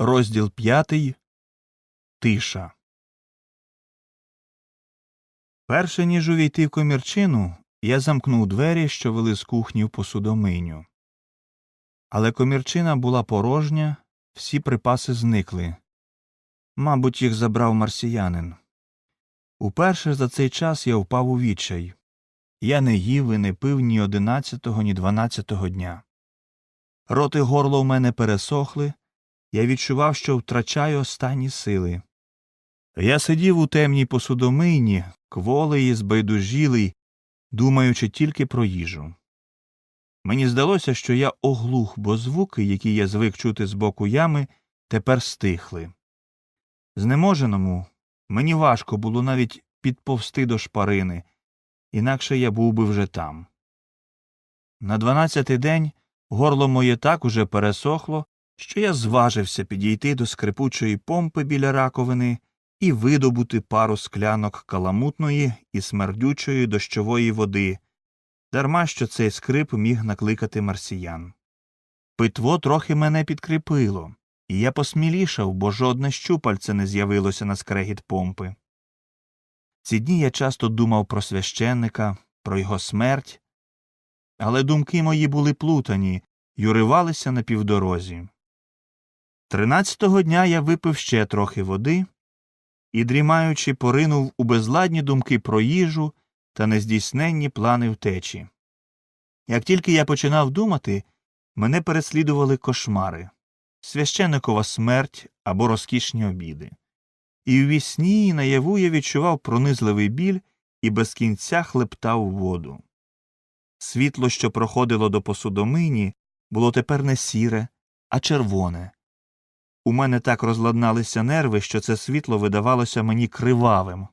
Розділ п'ятий. Тиша. Перше ніж увійти в комірчину, я замкнув двері, що вели з кухні в посудомийню. Але комірчина була порожня, всі припаси зникли. Мабуть, їх забрав марсіянин. Уперше за цей час я впав у відчай. Я не їв і не пив ні одинадцятого, ні дванадцятого дня. Рот і горло в мене пересохли, я відчував, що втрачаю останні сили. Я сидів у темній посудомийні, кволий і збайдужілий, думаючи тільки про їжу. Мені здалося, що я оглух, бо звуки, які я звик чути з боку ями, тепер стихли. Знеможеному мені важко було навіть підповсти до шпарини, інакше я був би вже там. На дванадцятий день горло моє так уже пересохло, що я зважився підійти до скрипучої помпи біля раковини і видобути пару склянок каламутної і смердючої дощової води, дарма що цей скрип міг накликати марсіян. Питво трохи мене підкріпило, і я посмілішав, бо жодне щупальце не з'явилося на скрегіт помпи. Ці дні я часто думав про священника, про його смерть, але думки мої були плутані й уривалися на півдорозі. Тринадцятого дня я випив ще трохи води і, дрімаючи, поринув у безладні думки про їжу та нездійсненні плани втечі. Як тільки я починав думати, мене переслідували кошмари священникова смерть або розкішні обіди. І в сні і наяву я відчував пронизливий біль і без кінця хлептав воду. Світло, що проходило до посудомині, було тепер не сіре, а червоне. У мене так розладналися нерви, що це світло видавалося мені кривавим.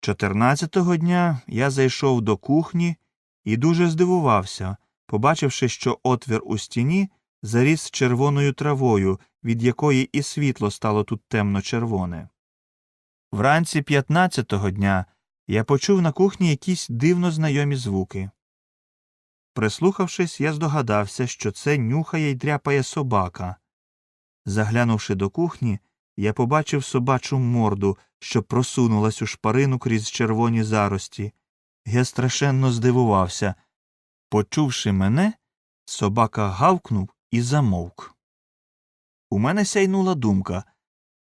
Чотирнадцятого дня я зайшов до кухні і дуже здивувався, побачивши, що отвір у стіні заріс червоною травою, від якої і світло стало тут темно червоне. Вранці п'ятнадцятого дня я почув на кухні якісь дивно знайомі звуки. Прислухавшись, я здогадався, що це нюхає й дряпає собака. Заглянувши до кухні, я побачив собачу морду, що просунулась у шпарину крізь червоні зарості. Я страшенно здивувався. Почувши мене, собака гавкнув і замовк. У мене сяйнула думка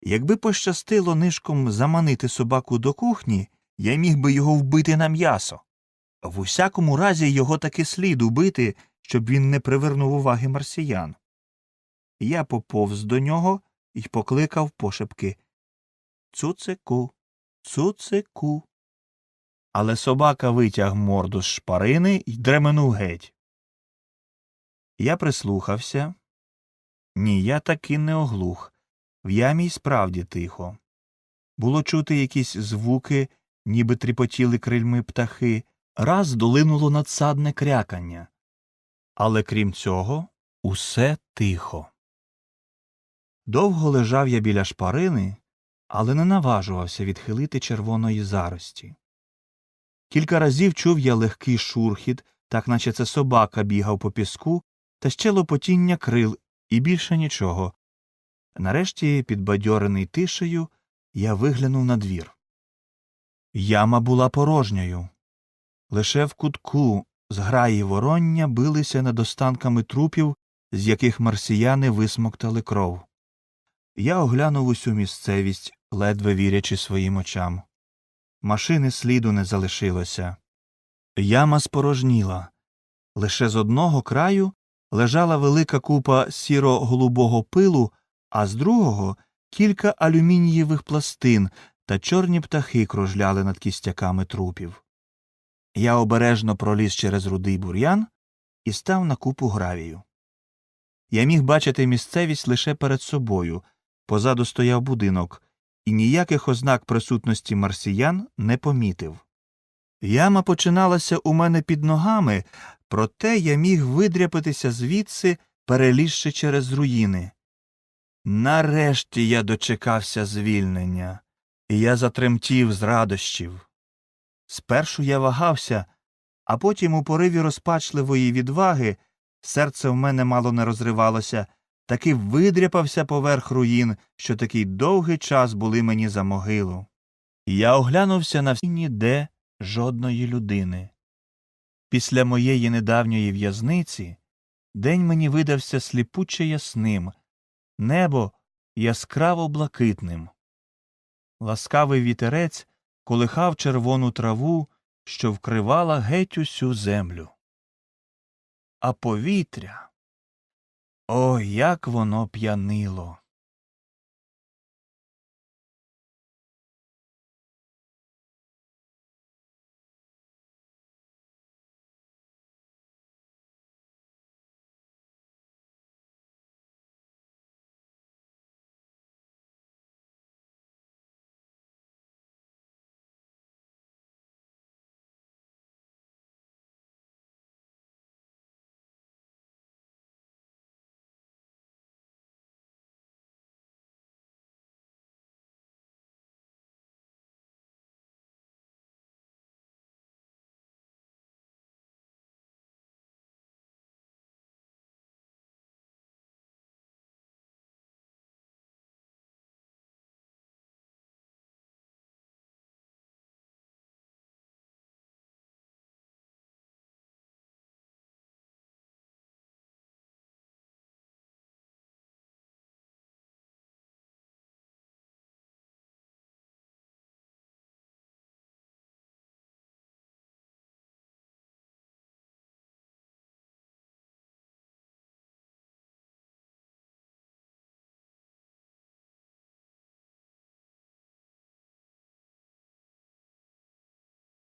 якби пощастило нишком заманити собаку до кухні, я міг би його вбити на м'ясо. В усякому разі його таки слід убити, щоб він не привернув уваги марсіян. Я поповз до нього і покликав пошепки Цуцику, цуцику. Але собака витяг морду з шпарини і дременув геть. Я прислухався. Ні, я таки не оглух. В ямі й справді тихо. Було чути якісь звуки, ніби тріпотіли крильми птахи, раз долинуло надсадне крякання. Але крім цього, усе тихо. Довго лежав я біля шпарини, але не наважувався відхилити червоної зарості. Кілька разів чув я легкий шурхіт, так наче це собака бігав по піску, та ще лопотіння крил і більше нічого. Нарешті, підбадьорений тишею, я виглянув на двір. Яма була порожньою. Лише в кутку зграї вороння билися над останками трупів, з яких марсіяни висмоктали кров. Я оглянув усю місцевість, ледве вірячи своїм очам. Машини сліду не залишилося. Яма спорожніла. Лише з одного краю лежала велика купа сіро голубого пилу, а з другого кілька алюмінієвих пластин та чорні птахи кружляли над кістяками трупів. Я обережно проліз через рудий бур'ян і став на купу гравію. Я міг бачити місцевість лише перед собою, позаду стояв будинок, і ніяких ознак присутності марсіян не помітив. Яма починалася у мене під ногами, проте я міг видряпатися звідси, перелізши через руїни. Нарешті я дочекався звільнення, і я затремтів з радощів. Спершу я вагався, а потім у пориві розпачливої відваги серце в мене мало не розривалося, таки видряпався поверх руїн, що такий довгий час були мені за могилу. Я оглянувся на всі ніде жодної людини. Після моєї недавньої в'язниці день мені видався сліпуче ясним, небо яскраво блакитним. Ласкавий вітерець колихав червону траву, що вкривала геть усю землю. А повітря. О, як воно п'янило.